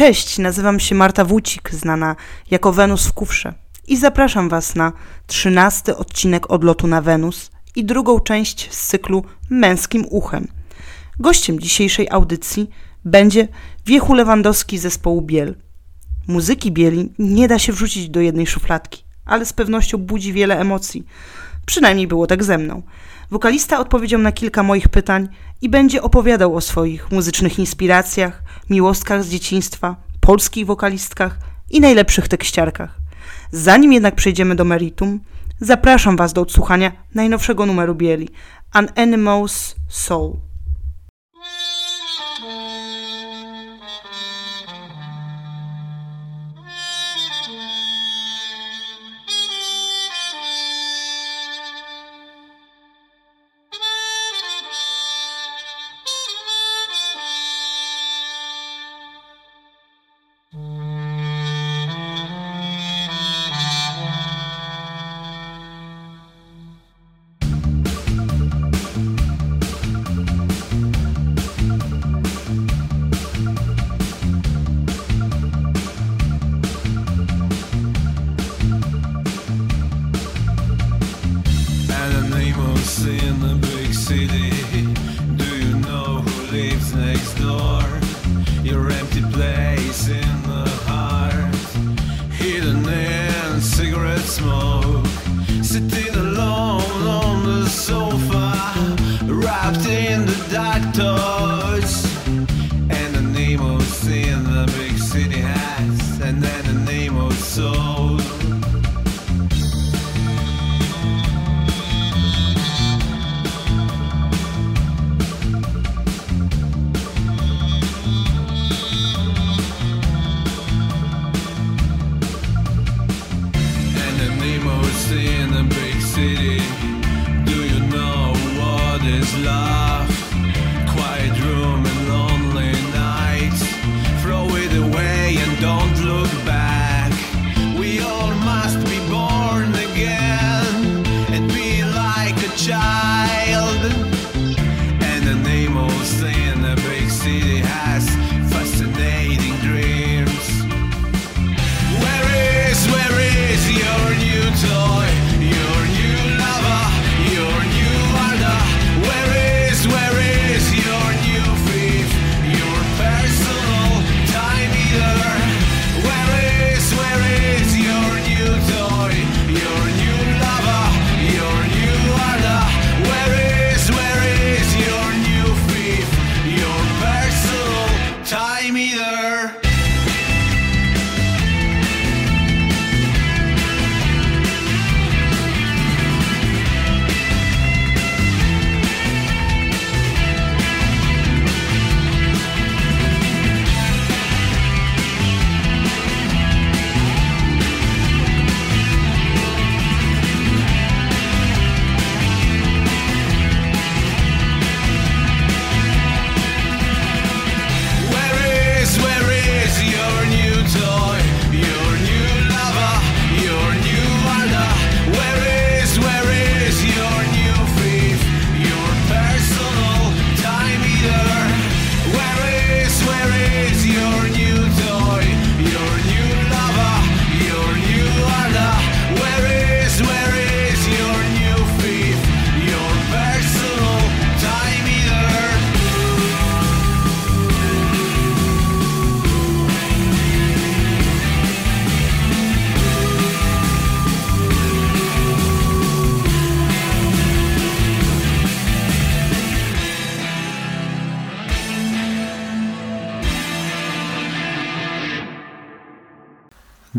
Cześć, nazywam się Marta Wójcik, znana jako Wenus w Kufrze i zapraszam Was na trzynasty odcinek odlotu na Wenus i drugą część z cyklu Męskim Uchem. Gościem dzisiejszej audycji będzie Wiechu Lewandowski zespołu Biel. Muzyki Bieli nie da się wrzucić do jednej szufladki, ale z pewnością budzi wiele emocji. Przynajmniej było tak ze mną. Wokalista odpowiedział na kilka moich pytań i będzie opowiadał o swoich muzycznych inspiracjach, miłostkach z dzieciństwa, polskich wokalistkach i najlepszych tekściarkach. Zanim jednak przejdziemy do meritum, zapraszam Was do odsłuchania najnowszego numeru Bieli, An Animal's Soul.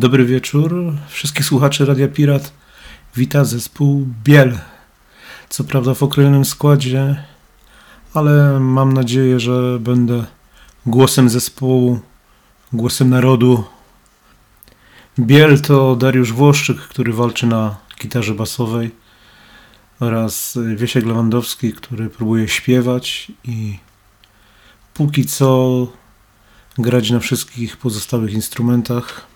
Dobry wieczór. Wszystkich słuchaczy Radia Pirat wita zespół Biel. Co prawda w okrojonym składzie, ale mam nadzieję, że będę głosem zespołu, głosem narodu. Biel to Dariusz Włoszczyk, który walczy na gitarze basowej oraz Wiesiek Lewandowski, który próbuje śpiewać i póki co grać na wszystkich pozostałych instrumentach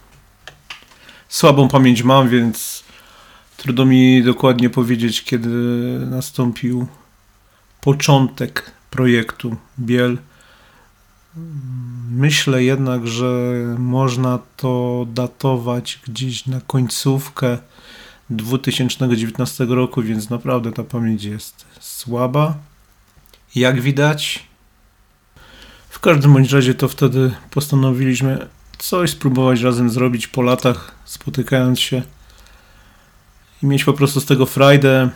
słabą pamięć mam, więc trudno mi dokładnie powiedzieć, kiedy nastąpił początek projektu Biel. Myślę jednak, że można to datować gdzieś na końcówkę 2019 roku, więc naprawdę ta pamięć jest słaba. Jak widać, w każdym bądź razie to wtedy postanowiliśmy coś spróbować razem zrobić po latach, spotykając się i mieć po prostu z tego frajdę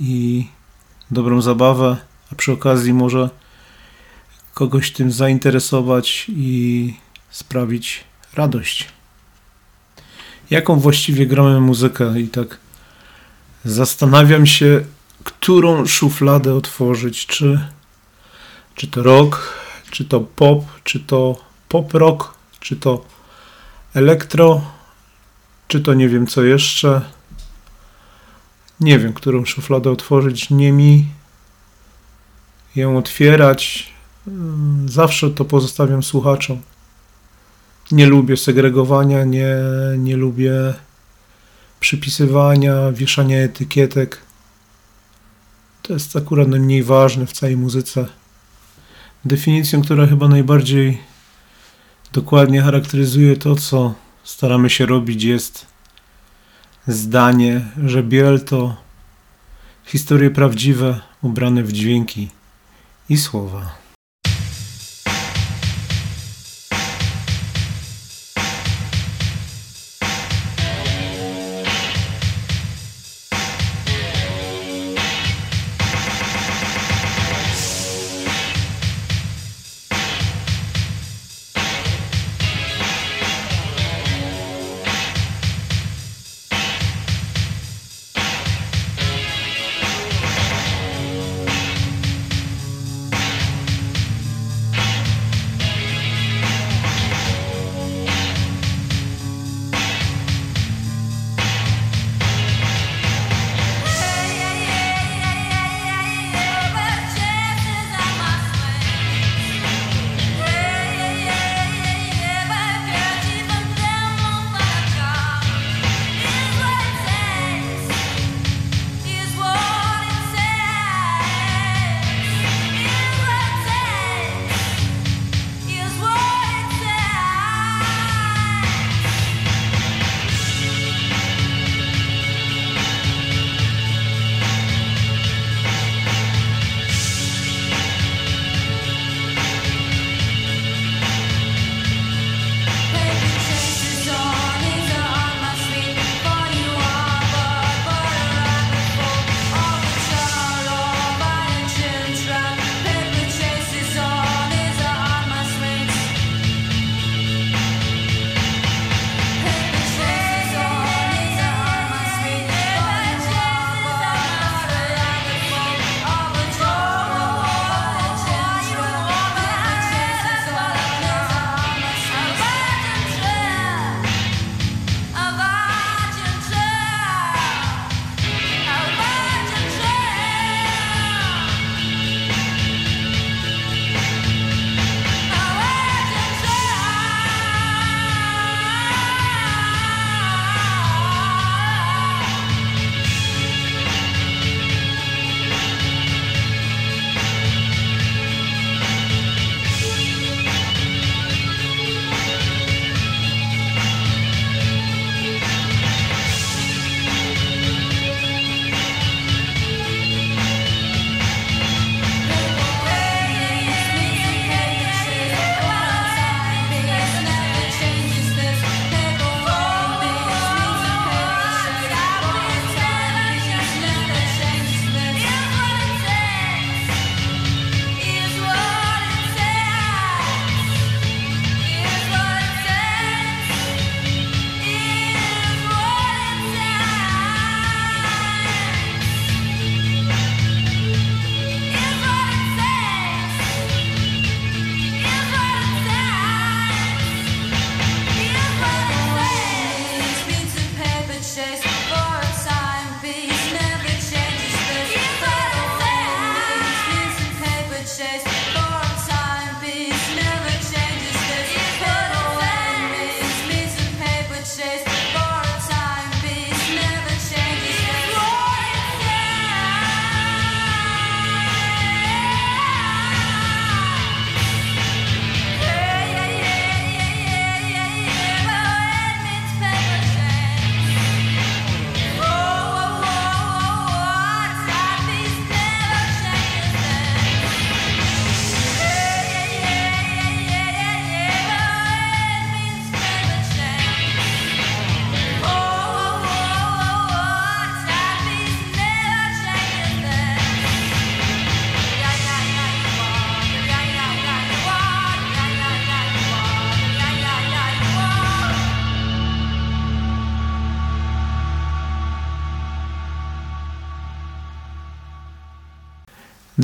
i dobrą zabawę, a przy okazji może kogoś tym zainteresować i sprawić radość. Jaką właściwie gramy muzykę? I tak zastanawiam się, którą szufladę otworzyć, czy, czy to rock, czy to pop, czy to pop rock, czy to elektro, czy to nie wiem co jeszcze. Nie wiem, którą szufladę otworzyć, nie mi ją otwierać. Mm, zawsze to pozostawiam słuchaczom. Nie lubię segregowania, nie, nie lubię przypisywania, wieszania etykietek. To jest akurat najmniej ważne w całej muzyce. Definicją, która chyba najbardziej dokładnie charakteryzuje to, co staramy się robić, jest zdanie, że biel to historie prawdziwe ubrane w dźwięki i słowa.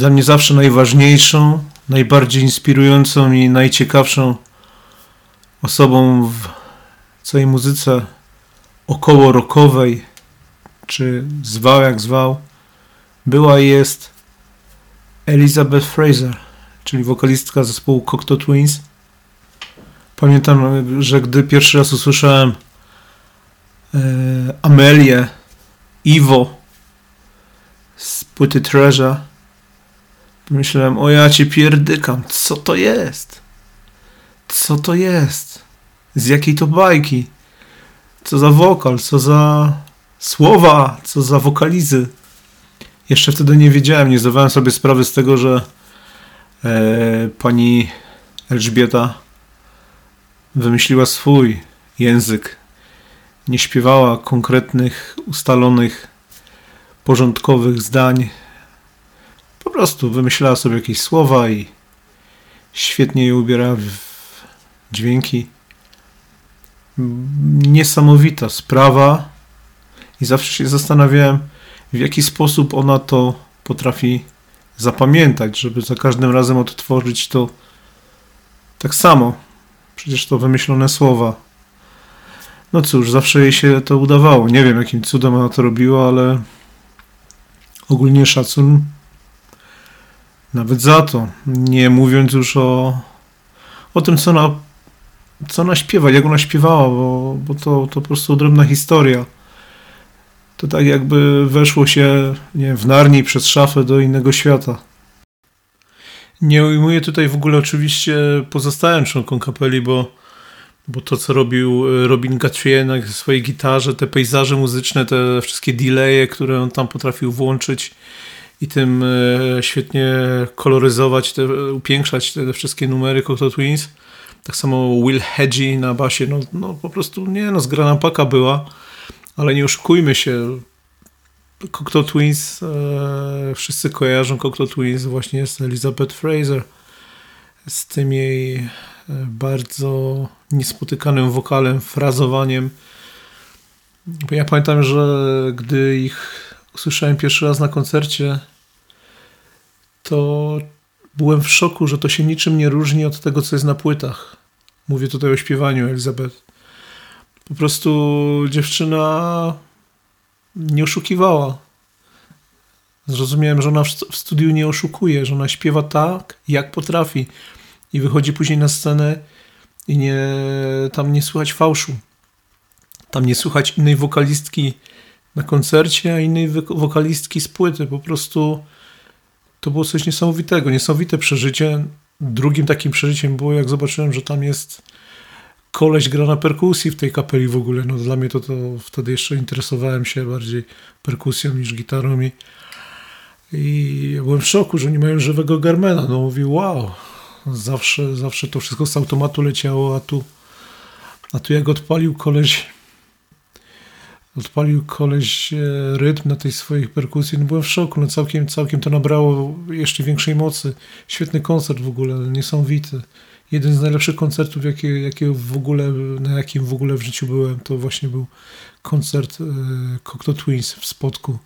Dla mnie zawsze najważniejszą, najbardziej inspirującą i najciekawszą osobą w całej muzyce około rockowej, czy zwał jak zwał, była i jest Elizabeth Fraser, czyli wokalistka zespołu Cocteau Twins. Pamiętam, że gdy pierwszy raz usłyszałem e, Amelię, Iwo z płyty Treasure, pomyślałem, o ja cię pierdykam, co to jest? Co to jest? Z jakiej to bajki? Co za wokal, co za słowa, co za wokalizy. Jeszcze wtedy nie wiedziałem, nie zdawałem sobie sprawy z tego, że e, pani Elżbieta wymyśliła swój język. Nie śpiewała konkretnych, ustalonych, porządkowych zdań. Prostu wymyślała sobie jakieś słowa i świetnie je ubierała w dźwięki. Niesamowita sprawa i zawsze się zastanawiałem, w jaki sposób ona to potrafi zapamiętać, żeby za każdym razem odtworzyć to tak samo. Przecież to wymyślone słowa. No cóż, zawsze jej się to udawało. Nie wiem, jakim cudem ona to robiła, ale ogólnie szacun nawet za to. Nie mówiąc już o, o tym, co ona, co ona śpiewa, jak ona śpiewała, bo, bo to, to po prostu odrębna historia to tak jakby weszło się nie wiem, w Narni przez szafę do innego świata. Nie ujmuję tutaj w ogóle oczywiście pozostałym członkom kapeli, bo, bo to, co robił e, Robin Gauthier na swojej gitarze, te pejzaże muzyczne, te wszystkie delaye, które on tam potrafił włączyć i tym e, świetnie koloryzować, te, upiększać te, wszystkie numery Cocteau Twins. Tak samo Will Hedgie na basie, no, no po prostu nie, no zgrana paka była ale nie oszukujmy się. Cocteau Twins, e, wszyscy kojarzą Cocteau Twins właśnie z Elizabeth Fraser, z tym jej e, bardzo niespotykanym wokalem, frazowaniem. Ja pamiętam, że gdy ich usłyszałem pierwszy raz na koncercie, to byłem w szoku, że to się niczym nie różni od tego, co jest na płytach. Mówię tutaj o śpiewaniu Elizabeth. Po prostu dziewczyna nie oszukiwała. Zrozumiałem, że ona w studiu nie oszukuje, że ona śpiewa tak, jak potrafi i wychodzi później na scenę i nie, tam nie słychać fałszu. Tam nie słychać innej wokalistki na koncercie, a innej wokalistki z płyty. Po prostu to było coś niesamowitego, niesamowite przeżycie. Drugim takim przeżyciem było, jak zobaczyłem, że tam jest koleś gra na perkusji w tej kapeli w ogóle. No dla mnie to, to wtedy jeszcze interesowałem się bardziej perkusją niż gitarą i, i byłem w szoku, że nie mają żywego Garmena. No mówi, wow, zawsze, zawsze to wszystko z automatu leciało, a tu, a tu jak odpalił koleś odpalił koleś e, rytm na tej swojej perkusji, no byłem w szoku, no całkiem, całkiem to nabrało jeszcze większej mocy. Świetny koncert w ogóle, niesamowity jeden z najlepszych koncertów, jakie, jakie w ogóle, na jakim w ogóle w życiu byłem, to właśnie był koncert e, Cocteau Twins w Spodku.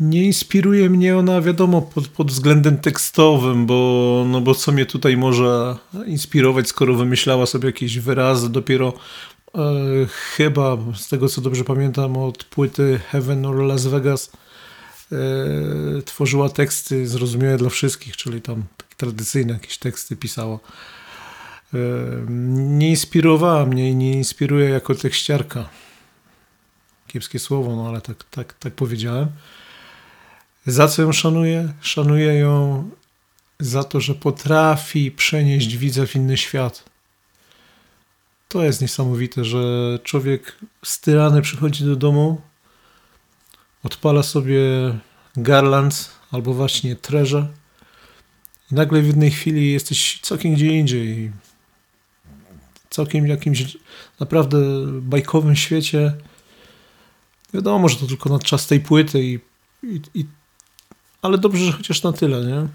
Nie inspiruje mnie ona, wiadomo, pod, pod względem tekstowym, bo, no bo co mnie tutaj może inspirować, skoro wymyślała sobie jakieś wyrazy dopiero e, chyba, z tego co dobrze pamiętam, od płyty Heaven or Las Vegas e, tworzyła teksty zrozumiałe dla wszystkich, czyli tam tradycyjne jakieś teksty pisała. E, nie inspirowała mnie i nie inspiruje jako tekściarka. Kiepskie słowo, no ale tak, tak, tak powiedziałem. Za co ją szanuję? Szanuję ją za to, że potrafi przenieść widza w inny świat. To jest niesamowite, że człowiek styrany przychodzi do domu, odpala sobie Garlands albo właśnie Treasure i nagle w jednej chwili jesteś całkiem gdzie indziej. Całkiem jakimś naprawdę bajkowym świecie. Wiadomo, że to tylko na czas tej płyty i, i, i ale dobrze, że chociaż na tyle, nie?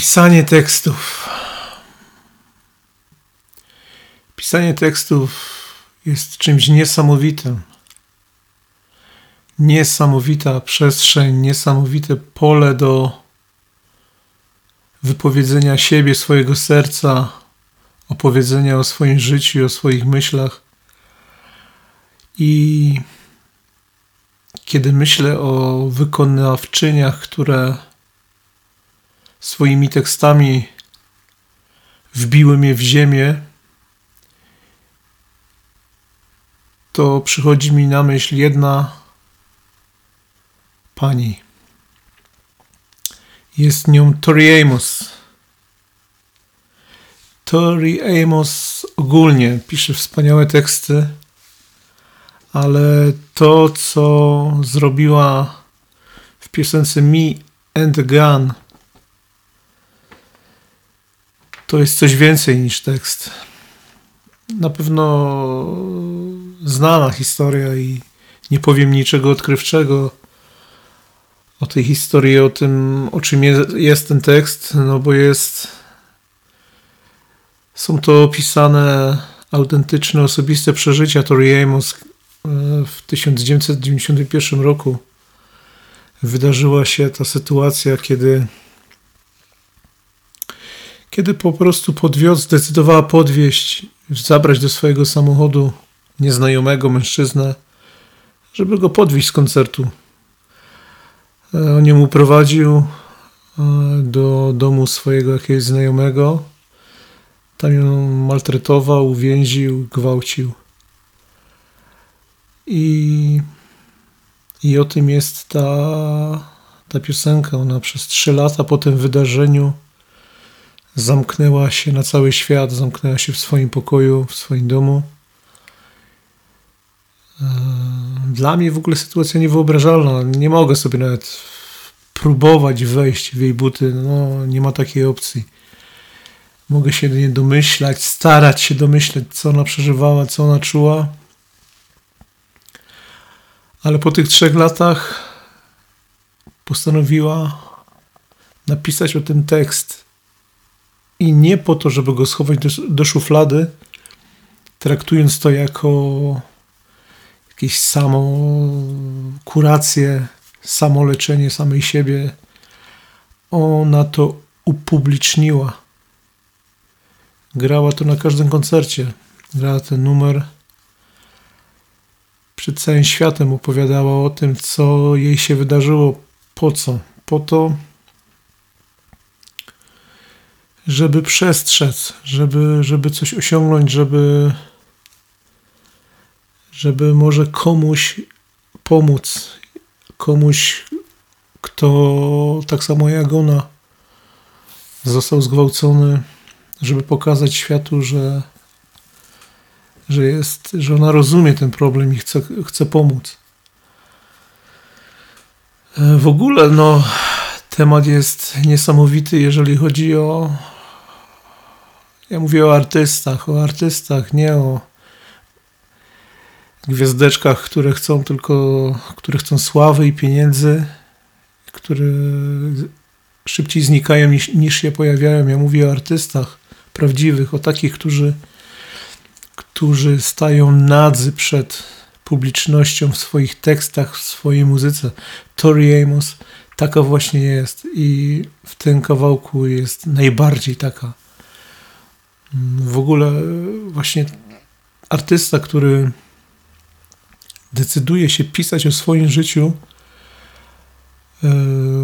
Pisanie tekstów. Pisanie tekstów jest czymś niesamowitym. Niesamowita przestrzeń, niesamowite pole do wypowiedzenia siebie, swojego serca, opowiedzenia o swoim życiu, o swoich myślach. I kiedy myślę o wykonawczyniach, które swoimi tekstami wbiły mnie w ziemię, to przychodzi mi na myśl jedna pani. Jest nią Tori Amos. Tori Amos ogólnie pisze wspaniałe teksty, ale to, co zrobiła w piosence Me and the Gun, to jest coś więcej niż tekst. Na pewno znana historia i nie powiem niczego odkrywczego o tej historii, o tym, o czym jest ten tekst, no bo jest. Są to opisane autentyczne, osobiste przeżycia Tori Amos e, w 1991 roku. Wydarzyła się ta sytuacja, kiedy kiedy po prostu podwiózł, zdecydowała podwieźć, zabrać do swojego samochodu nieznajomego mężczyznę, żeby go podwieźć z koncertu. E, on ją uprowadził e, do domu swojego jakiegoś znajomego. Tam ją maltretował, uwięził, gwałcił. I, i o tym jest ta, ta piosenka. Ona przez trzy lata po tym wydarzeniu zamknęła się na cały świat, zamknęła się w swoim pokoju, w swoim domu. E, dla mnie w ogóle sytuacja niewyobrażalna. Nie mogę sobie nawet próbować wejść w jej buty. No, nie ma takiej opcji. Mogę się nie domyślać, starać się domyśleć, co ona przeżywała, co ona czuła. Ale po tych trzech latach postanowiła napisać o tym tekst i nie po to, żeby go schować do, do szuflady, traktując to jako jakieś samo kurację, samoleczenie samej siebie. Ona to upubliczniła. Grała to na każdym koncercie. Grała ten numer. Przed całym światem opowiadała o tym, co jej się wydarzyło. Po co? Po to, żeby przestrzec, żeby, żeby coś osiągnąć, żeby, żeby może komuś pomóc, komuś, kto tak samo jak ona został zgwałcony, żeby pokazać światu, że, że jest, że ona rozumie ten problem i chce, chce pomóc. W ogóle, no, temat jest niesamowity, jeżeli chodzi o, ja mówię o artystach, o artystach, nie o gwiazdeczkach, które chcą tylko, które chcą sławy i pieniędzy, które szybciej znikają niż, niż się pojawiają. Ja mówię o artystach prawdziwych, o takich, którzy, którzy stają nadzy przed publicznością w swoich tekstach, w swojej muzyce. Tori Amos taka właśnie jest i w tym kawałku jest najbardziej taka w ogóle właśnie artysta, który decyduje się pisać o swoim życiu, e,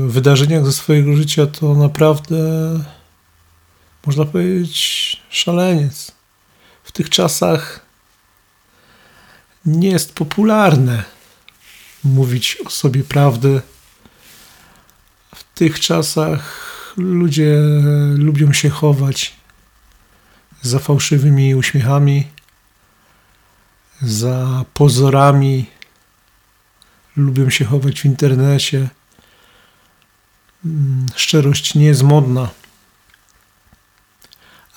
wydarzeniach ze swojego życia, to naprawdę można powiedzieć szaleniec. W tych czasach nie jest popularne mówić o sobie prawdę. Tych czasach ludzie lubią się chować za fałszywymi uśmiechami, za pozorami, lubią się chować w internecie. Mm, szczerość nie jest modna.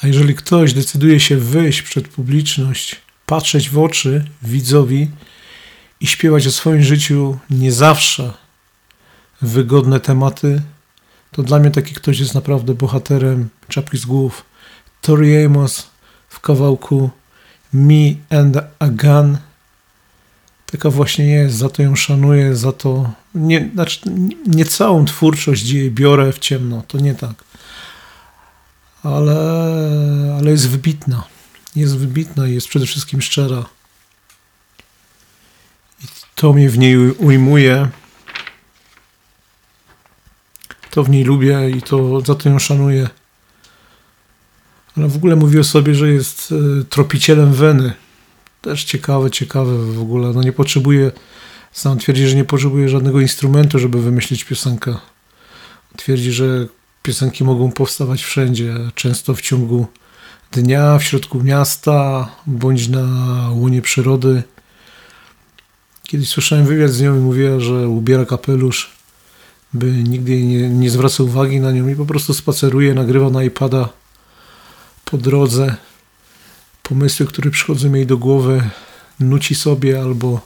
A jeżeli ktoś decyduje się wyjść przed publiczność, patrzeć w oczy widzowi i śpiewać o swoim życiu nie zawsze wygodne tematy, to dla mnie taki ktoś jest naprawdę bohaterem czapki z głów. Tori Amos w kawałku Me and a Gun. Taka właśnie jest, za to ją szanuję, za to. Nie, znaczy, nie całą twórczość jej biorę w ciemno, to nie tak. Ale, ale jest wybitna. Jest wybitna i jest przede wszystkim szczera. I to mnie w niej ujmuje. To w niej lubię i to za to ją szanuję. Ale w ogóle mówi o sobie, że jest e, tropicielem weny. Też ciekawe, ciekawe w ogóle. No nie potrzebuje, sam twierdzi, że nie potrzebuje żadnego instrumentu, żeby wymyślić piosenkę. Twierdzi, że piosenki mogą powstawać wszędzie, często w ciągu dnia, w środku miasta, bądź na łonie przyrody. Kiedyś słyszałem wywiad z nią i mówiła, że ubiera kapelusz, by nigdy nie, nie zwraca uwagi na nią i po prostu spaceruje, nagrywa na iPada po drodze pomysły, które przychodzą jej do głowy, nuci sobie albo,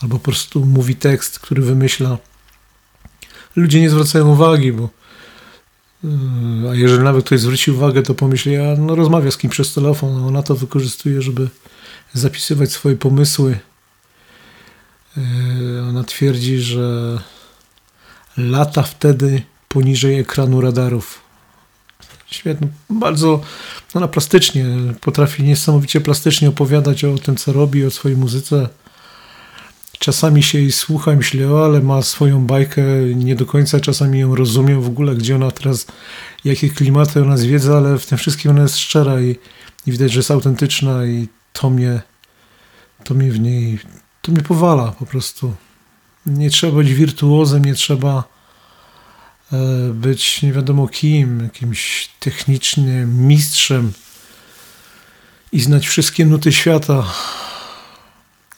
albo po prostu mówi tekst, który wymyśla. Ludzie nie zwracają uwagi, bo yy, a jeżeli nawet ktoś zwróci uwagę, to pomyśli, a no rozmawia z kim przez telefon, a ona to wykorzystuje, żeby zapisywać swoje pomysły. Yy, ona twierdzi, że lata wtedy poniżej ekranu radarów. Świetnie, bardzo ona plastycznie potrafi niesamowicie plastycznie opowiadać o tym, co robi, o swojej muzyce. Czasami się jej słucha, myślę, o, ale ma swoją bajkę, nie do końca czasami ją rozumiem w ogóle, gdzie ona teraz, jakie klimaty ona zwiedza, ale w tym wszystkim ona jest szczera i, i widać, że jest autentyczna i to mnie, to mnie w niej, to mnie powala po prostu. Nie trzeba być wirtuozem, nie trzeba E, być nie wiadomo kim, jakimś technicznym mistrzem i znać wszystkie nuty świata,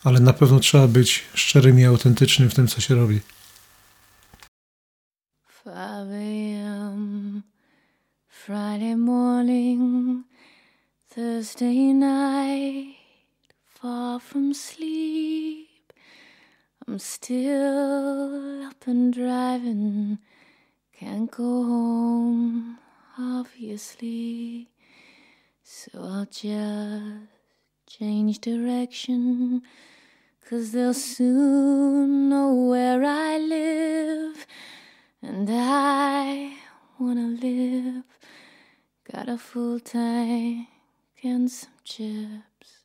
ale na pewno trzeba być szczerym i autentycznym w tym, co się robi. Friday morning, Thursday night, far from sleep. I'm still up and driving. Can't go home, obviously. So I'll just change direction. Cause they'll soon know where I live. And I wanna live. Got a full tank and some chips.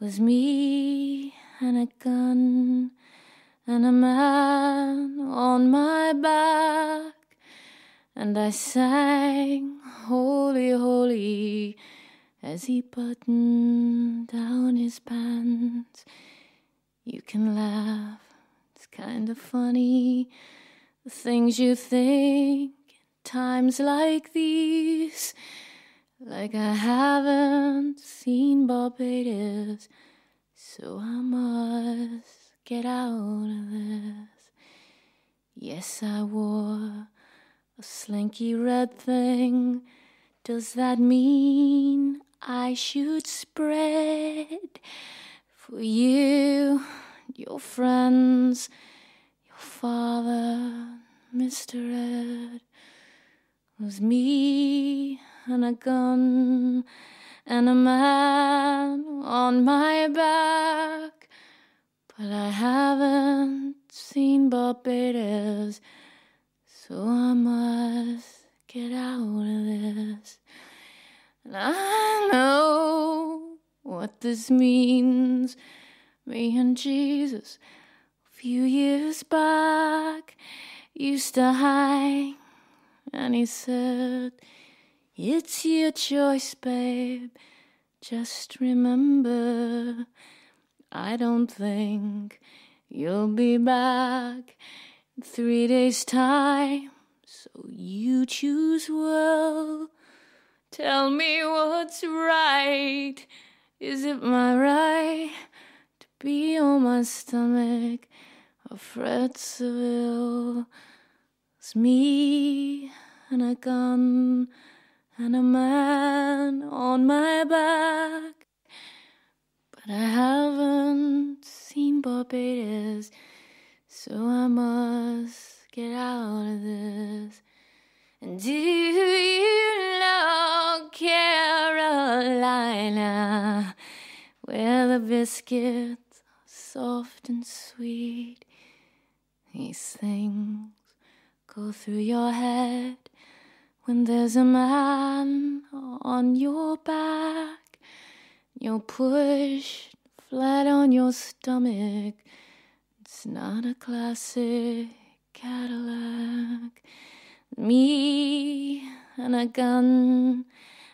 Was me and a gun and a man on my back. And I sang, Holy, Holy, as he buttoned down his pants. You can laugh, it's kind of funny, the things you think in times like these. Like I haven't seen Barbados, so I must get out of this. Yes, I wore a slinky red thing. Does that mean I should spread for you, your friends, your father, Mr. Ed? Was me and a gun and a man on my back. But I haven't seen Barbados, so I must get out of this. And I know what this means. Me and Jesus, a few years back, used to hang, and he said, It's your choice, babe. Just remember I don't think you'll be back in three days' time. So you choose well. Tell me what's right. Is it my right to be on my stomach? Afraid Seville. It's me and a gun and a man on my back. But I haven't seen Barbados, so I must get out of this. And do you know Carolina, where the biscuits are soft and sweet? These things go through your head when there's a man on your back. You're pushed flat on your stomach. It's not a classic Cadillac. Me and a gun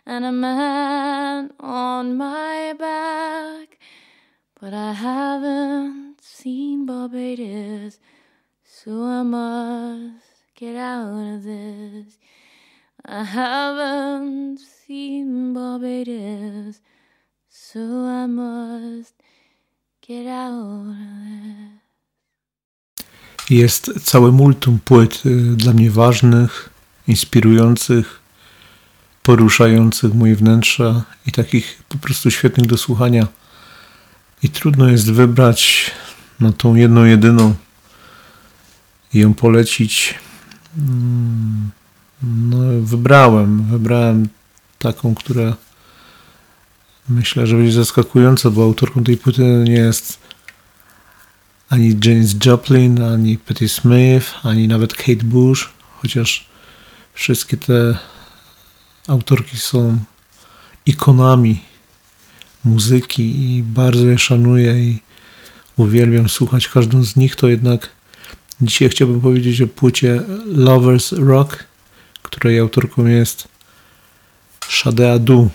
and a man on my back. But I haven't seen Barbados, so I must get out of this. I haven't seen Barbados, so I must get out of. Jest całe multum płyt y, dla mnie ważnych, inspirujących, poruszających moje wnętrza i takich po prostu świetnych do słuchania. I trudno jest wybrać no, tą jedną, jedyną i ją polecić. Mm, no, wybrałem, wybrałem taką, która myślę, że będzie zaskakująca, bo autorką tej płyty nie jest ani James Joplin, ani Patti Smith, ani nawet Kate Bush, chociaż wszystkie te autorki są ikonami muzyki i bardzo je szanuję i uwielbiam słuchać każdą z nich, to jednak dzisiaj chciałbym powiedzieć o płycie Lovers Rock, której autorką jest Sade Adu,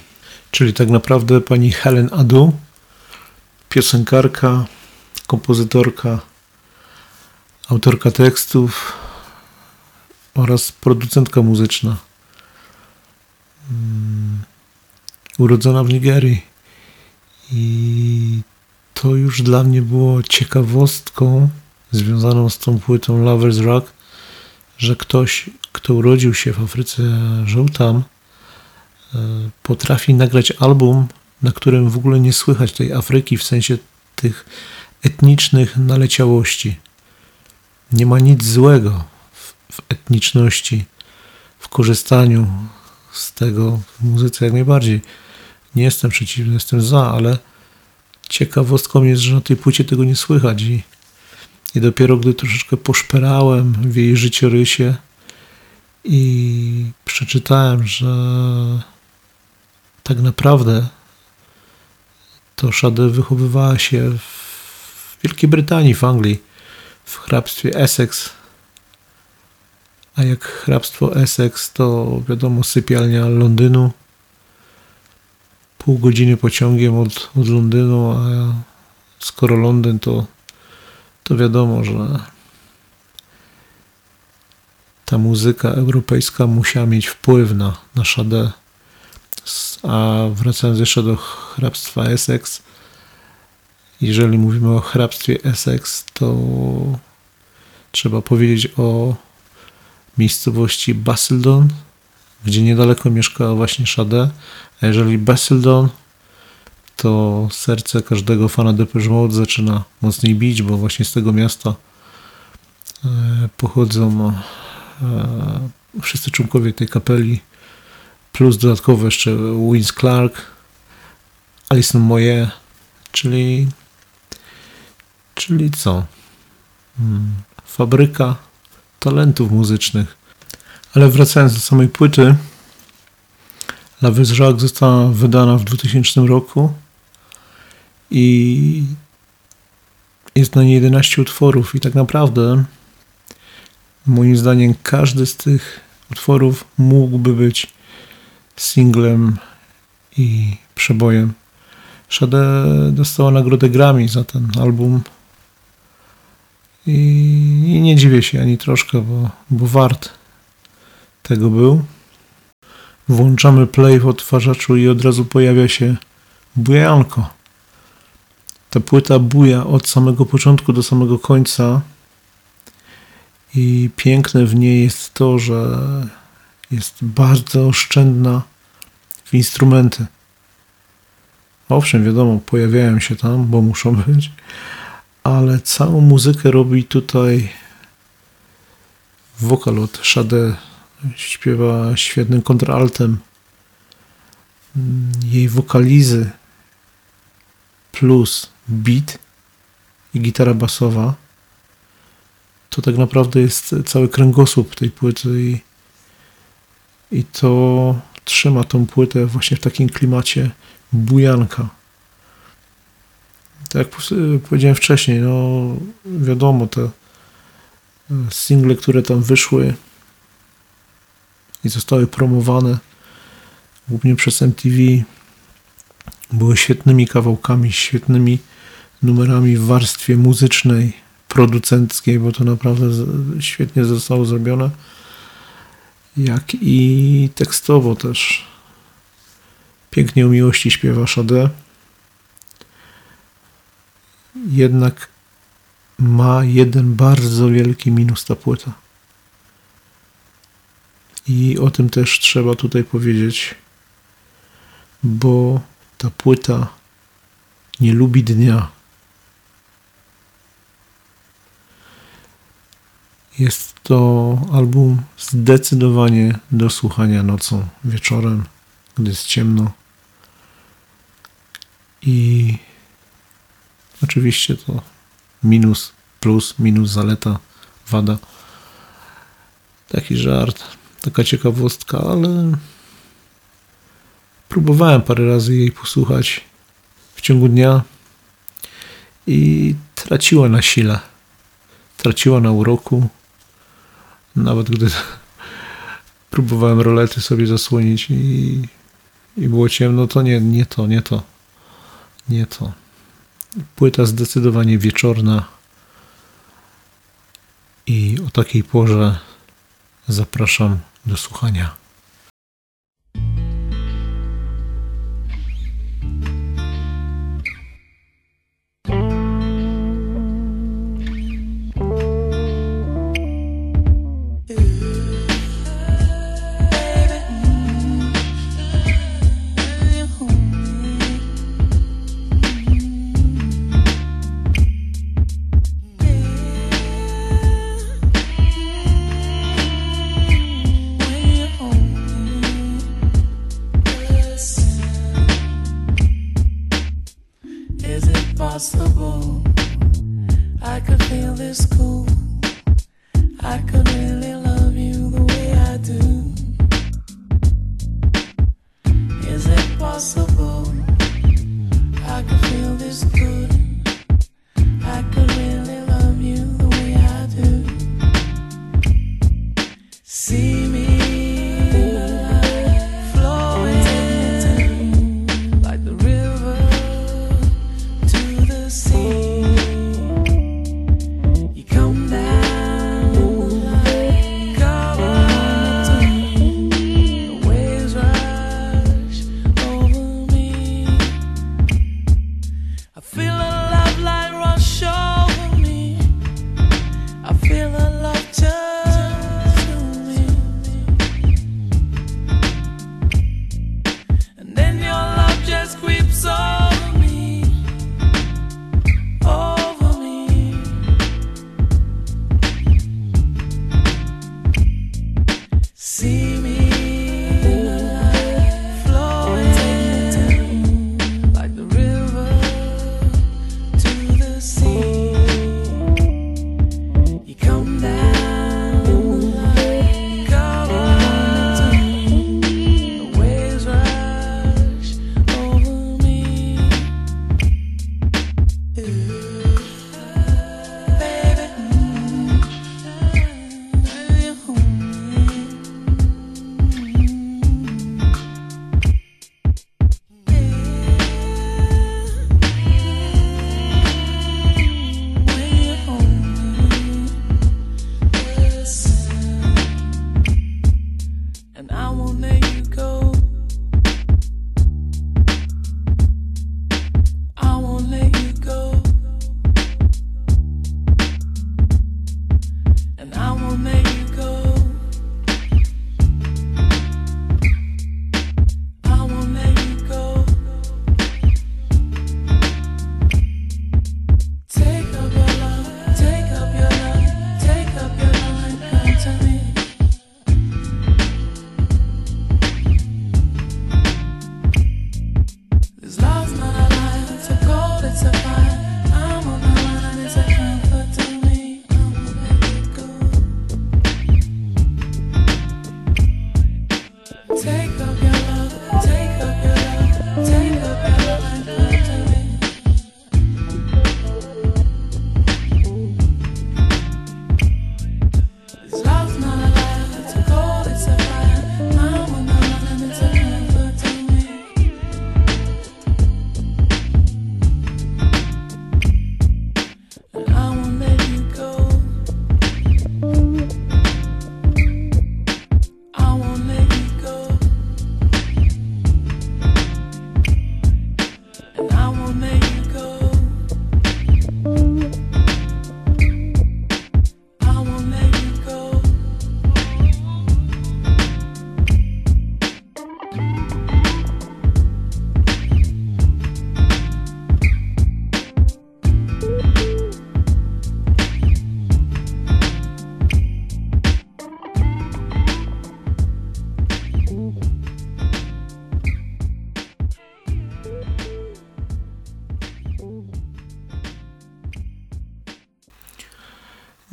czyli tak naprawdę pani Helen Adu, piosenkarka, kompozytorka, autorka tekstów oraz producentka muzyczna. Mm, urodzona w Nigerii. I to już dla mnie było ciekawostką związaną z tą płytą Lovers Rock, że ktoś, kto urodził się w Afryce Żółtam, e, potrafi nagrać album, na którym w ogóle nie słychać tej Afryki w sensie tych etnicznych naleciałości. Nie ma nic złego w, w etniczności, w korzystaniu z tego w muzyce jak najbardziej. Nie jestem przeciwny, jestem za, ale ciekawostką jest, że na tej płycie tego nie słychać i, i dopiero gdy troszeczkę poszperałem w jej życiorysie i przeczytałem, że tak naprawdę to Shade wychowywała się w Wielkiej Brytanii, w Anglii, w hrabstwie Essex. A jak hrabstwo Essex, to wiadomo, sypialnia Londynu. Pół godziny pociągiem od, od Londynu, a skoro Londyn, to, to wiadomo, że ta muzyka europejska musiała mieć wpływ na, na. A wracając jeszcze do hrabstwa Essex, jeżeli mówimy o hrabstwie Essex, to trzeba powiedzieć o miejscowości Basildon, gdzie niedaleko mieszka właśnie Sade. A jeżeli Basildon, to serce każdego fana Depeche Mode zaczyna mocniej bić, bo właśnie z tego miasta e, pochodzą wszyscy członkowie tej kapeli, plus dodatkowo jeszcze Vince Clark, Alison Moye, czyli Czyli co? Hmm, fabryka talentów muzycznych. Ale wracając do samej płyty, La Rock została wydana w 2000 roku i jest na niej 11 utworów i tak naprawdę moim zdaniem każdy z tych utworów mógłby być singlem i przebojem. Shade dostała nagrodę Grammy za ten album. I, I, nie dziwię się ani troszkę, bo, bo wart tego był. Włączamy play w odtwarzaczu i od razu pojawia się bujanko. Ta płyta buja od samego początku do samego końca. I piękne w niej jest to, że jest bardzo oszczędna w instrumenty. Owszem, wiadomo, pojawiają się tam, bo muszą być, ale całą muzykę robi tutaj wokal od Shade. Śpiewa świetnym kontraltem. Jej wokalizy plus beat i gitara basowa to tak naprawdę jest cały kręgosłup tej płyty i, i to trzyma tą płytę właśnie w takim klimacie bujanka. Tak jak powiedziałem wcześniej, no wiadomo, te single, które tam wyszły i zostały promowane głównie przez MTV, były świetnymi kawałkami, świetnymi numerami w warstwie muzycznej, producenckiej, bo to naprawdę świetnie zostało zrobione, jak i tekstowo też. Pięknie o miłości śpiewa Sade. Jednak ma jeden bardzo wielki minus ta płyta. I o tym też trzeba tutaj powiedzieć, bo ta płyta nie lubi dnia. Jest to album zdecydowanie do słuchania nocą, wieczorem, gdy jest ciemno. I oczywiście to minus, plus, minus, zaleta, wada. Taki żart, taka ciekawostka, ale próbowałem parę razy jej posłuchać w ciągu dnia i traciła na sile, traciła na uroku. Nawet gdy próbowałem rolety sobie zasłonić i, i było ciemno, to nie, nie to, nie to, nie to. Płyta zdecydowanie wieczorna i o takiej porze zapraszam do słuchania. where you go.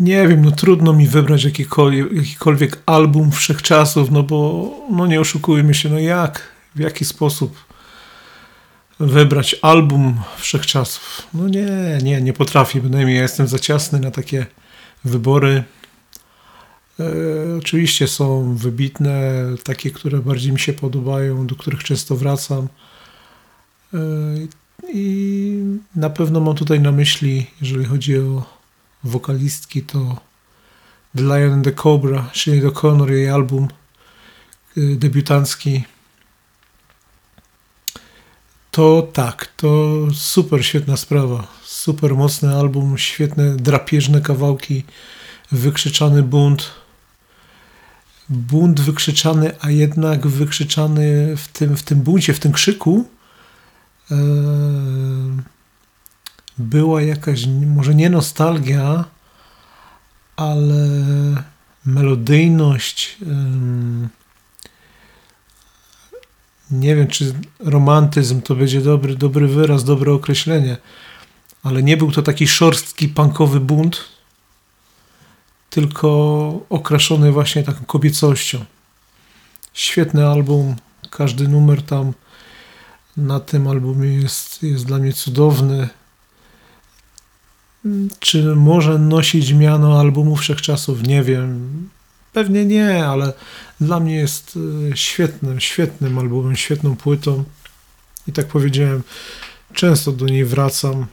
Nie wiem, no trudno mi wybrać jakikolwiek, jakikolwiek album wszechczasów, no bo no nie oszukujmy się, no jak, w jaki sposób wybrać album wszechczasów? No nie, nie, nie potrafię, bynajmniej ja jestem za ciasny na takie wybory. E, oczywiście są wybitne, takie, które bardziej mi się podobają, do których często wracam. E, I na pewno mam tutaj na myśli, jeżeli chodzi o wokalistki, to The Lion and the Cobra, czyli do Connor, jej album y, debiutancki. To tak, to super świetna sprawa. Super mocny album, świetne drapieżne kawałki, wykrzyczany bunt. Bunt wykrzyczany, a jednak wykrzyczany w tym, w tym buncie, w tym krzyku. Yy była jakaś, może nie nostalgia, ale melodyjność. Nie wiem, czy romantyzm to będzie dobry, dobry wyraz, dobre określenie, ale nie był to taki szorstki, punkowy bunt, tylko okraszony właśnie taką kobiecością. Świetny album, każdy numer tam na tym albumie jest, jest dla mnie cudowny. Czy może nosić miano albumu wszechczasów? Nie wiem. Pewnie nie, ale dla mnie jest e, świetnym, świetnym albumem, świetną płytą. I tak powiedziałem, często do niej wracam.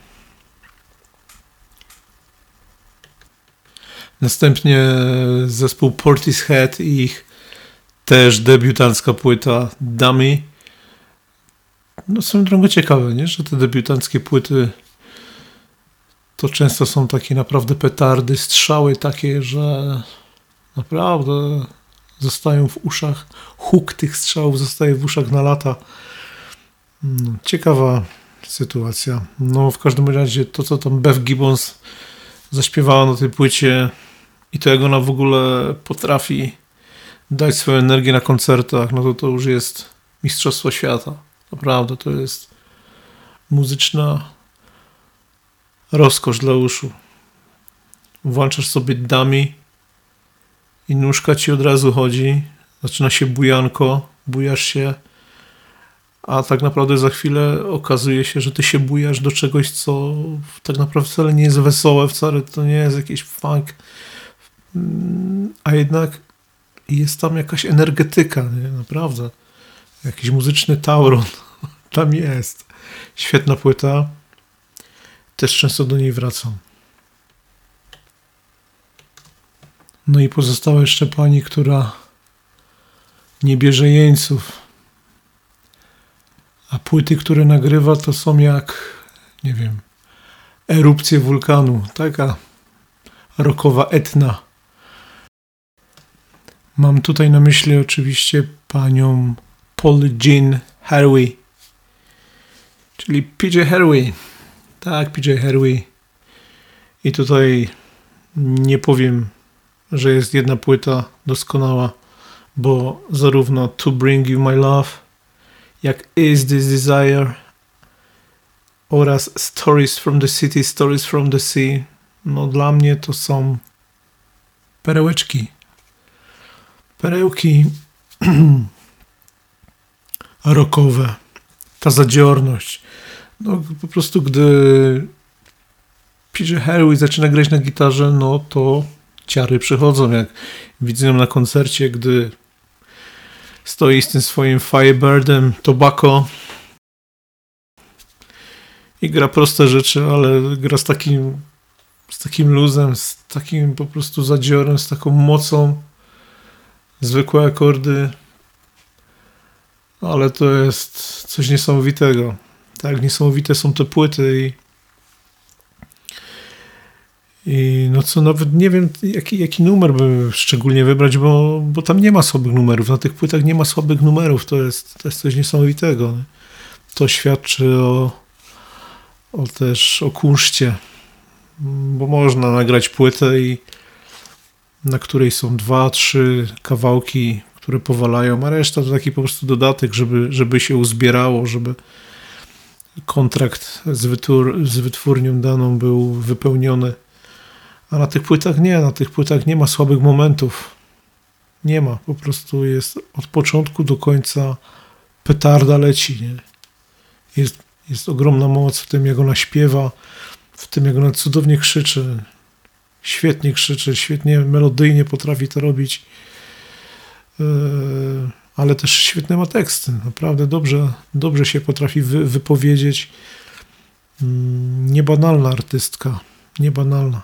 Następnie zespół Portishead i ich też debiutancka płyta Dummy. No są drogą ciekawe, nie? że te debiutanckie płyty to często są takie naprawdę petardy, strzały takie, że naprawdę zostają w uszach, huk tych strzałów zostaje w uszach na lata. Mm, ciekawa sytuacja. No w każdym razie to, co tam Bev Gibbons zaśpiewała na tej płycie i to, jak ona w ogóle potrafi dać swoją energię na koncertach, no to to już jest mistrzostwo świata. Naprawdę, to jest muzyczna rozkosz dla uszu. Włączasz sobie dami i nóżka ci od razu chodzi, zaczyna się bujanko, bujasz się, a tak naprawdę za chwilę okazuje się, że ty się bujasz do czegoś, co tak naprawdę wcale nie jest wesołe, wcale to nie jest jakiś funk, a jednak jest tam jakaś energetyka, nie? naprawdę. Jakiś muzyczny tauron tam jest. Świetna płyta. Też często do niej wracam. No i pozostała jeszcze pani, która nie bierze jeńców. A płyty, które nagrywa, to są jak, nie wiem, erupcje wulkanu. Taka rokowa etna. Mam tutaj na myśli oczywiście panią Paul Jean Harvey, czyli PJ Harvey. Tak, PJ Harvey. I tutaj nie powiem, że jest jedna płyta doskonała, bo zarówno To Bring You My Love, jak Is This Desire oraz Stories from the City, Stories from the Sea, no dla mnie to są perełeczki. Perełki rokowe. Ta zadziorność no po prostu gdy PJ Harry zaczyna grać na gitarze, no to ciary przychodzą, jak widzę ją na koncercie, gdy stoi z tym swoim Firebirdem, Tobacco i gra proste rzeczy, ale gra z takim z takim luzem, z takim po prostu zadziorem, z taką mocą. Zwykłe akordy. Ale to jest coś niesamowitego tak, niesamowite są te płyty i, i no co nawet nie wiem, jaki, jaki numer by szczególnie wybrać, bo, bo tam nie ma słabych numerów. Na tych płytach nie ma słabych numerów. To jest, to jest coś niesamowitego. To świadczy o, o też o kunszcie, bo można nagrać płytę i na której są dwa, trzy kawałki, które powalają, a reszta to taki po prostu dodatek, żeby, żeby się uzbierało, żeby, kontrakt z, z wytwórnią daną był wypełniony, A na tych płytach nie, na tych płytach nie ma słabych momentów. Nie ma, po prostu jest od początku do końca petarda leci. Nie? Jest, jest ogromna moc w tym, jak ona śpiewa, w tym, jak ona cudownie krzyczy. Świetnie krzyczy, świetnie melodyjnie potrafi to robić. Yy, ale też świetne ma teksty. Naprawdę dobrze, dobrze się potrafi wy, wypowiedzieć. Yy, niebanalna artystka. Niebanalna.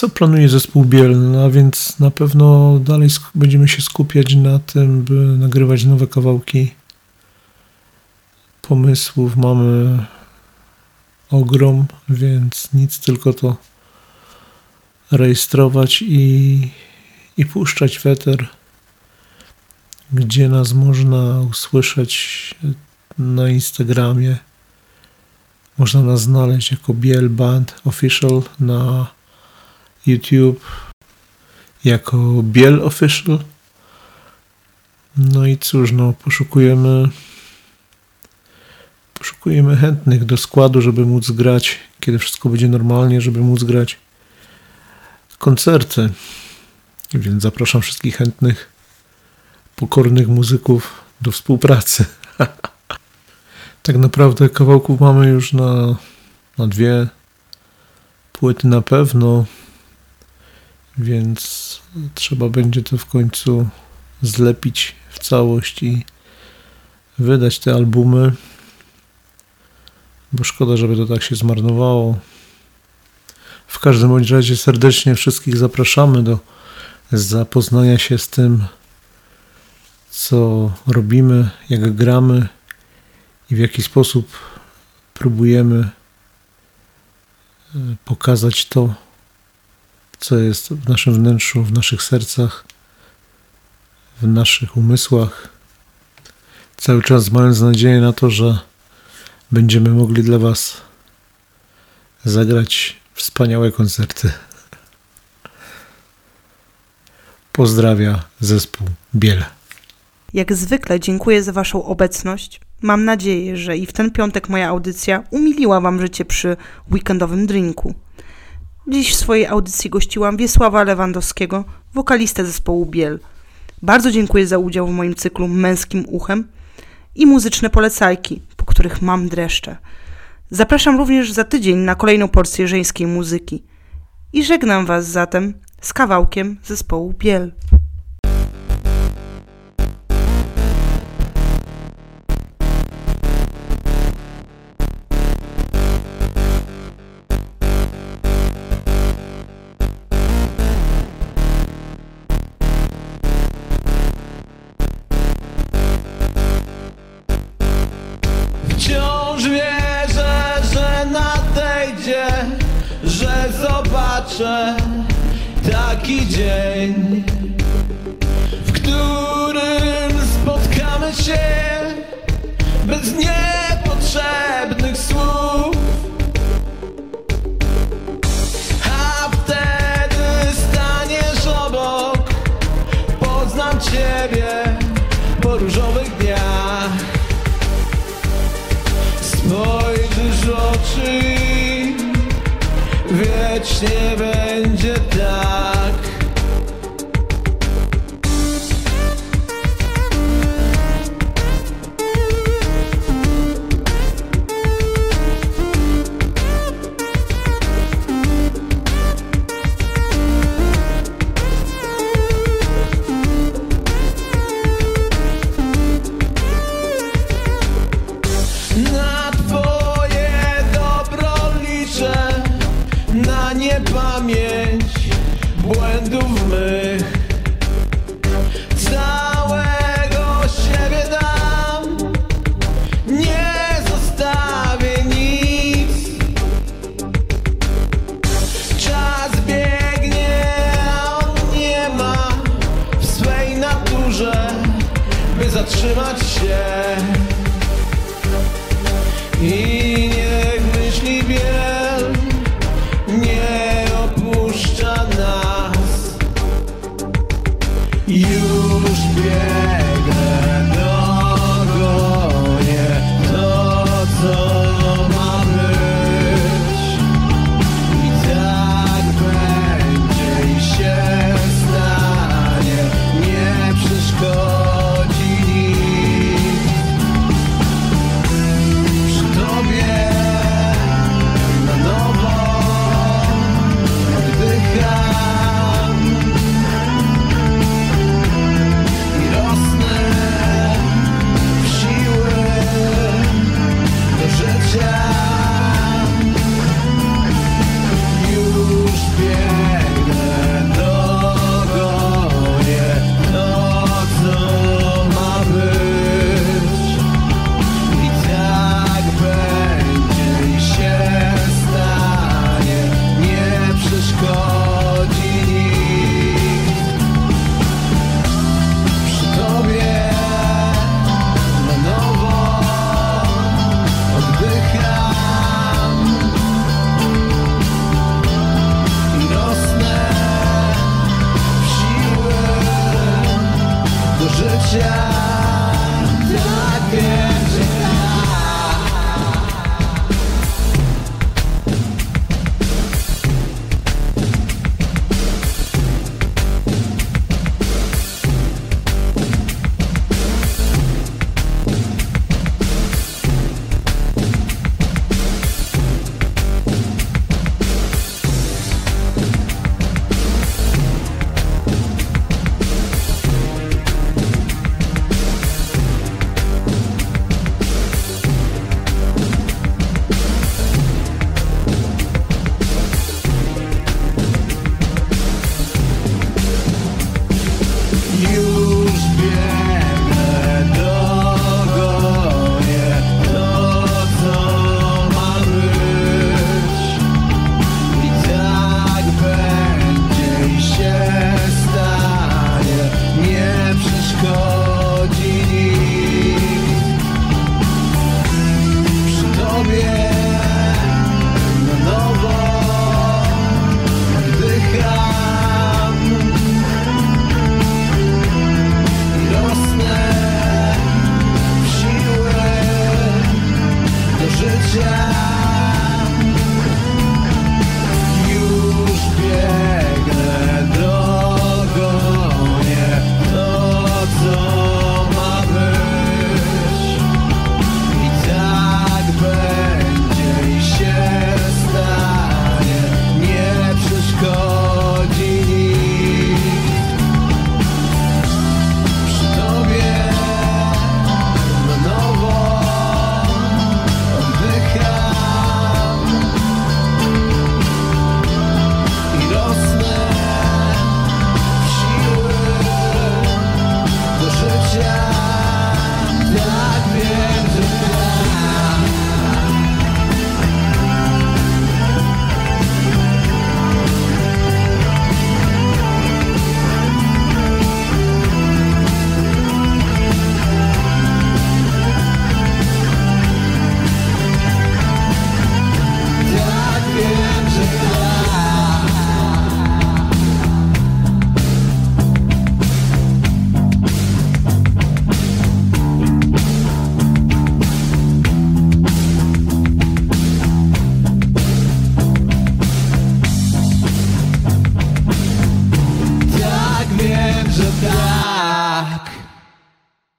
Co planuje zespół Biel? No, a więc na pewno dalej będziemy się skupiać na tym, by nagrywać nowe kawałki. Pomysłów mamy ogrom, więc nic tylko to rejestrować i, i puszczać w eter, gdzie nas można usłyszeć na Instagramie. Można nas znaleźć jako Biel Band Official na YouTube, jako Biel Official. No i cóż, no, poszukujemy poszukujemy chętnych do składu, żeby móc grać, kiedy wszystko będzie normalnie, żeby móc grać koncerty. Więc zapraszam wszystkich chętnych, pokornych muzyków do współpracy. tak naprawdę kawałków mamy już na, na dwie płyty na pewno, więc trzeba będzie to w końcu zlepić w całość i wydać te albumy, bo szkoda, żeby to tak się zmarnowało. W każdym bądź razie serdecznie wszystkich zapraszamy do zapoznania się z tym, co robimy, jak gramy i w jaki sposób próbujemy e, pokazać to, co jest w naszym wnętrzu, w naszych sercach, w naszych umysłach. Cały czas mając nadzieję na to, że będziemy mogli dla Was zagrać wspaniałe koncerty. Pozdrawia zespół Biel. Jak zwykle dziękuję za Waszą obecność. Mam nadzieję, że i w ten piątek moja audycja umiliła Wam życie przy weekendowym drinku. Dziś w swojej audycji gościłam Wiesława Lewandowskiego, wokalistę zespołu Biel. Bardzo dziękuję za udział w moim cyklu Męskim Uchem i muzyczne polecajki, po których mam dreszcze. Zapraszam również za tydzień na kolejną porcję żeńskiej muzyki. I żegnam Was zatem z kawałkiem zespołu Biel. Wiecznie będzie tak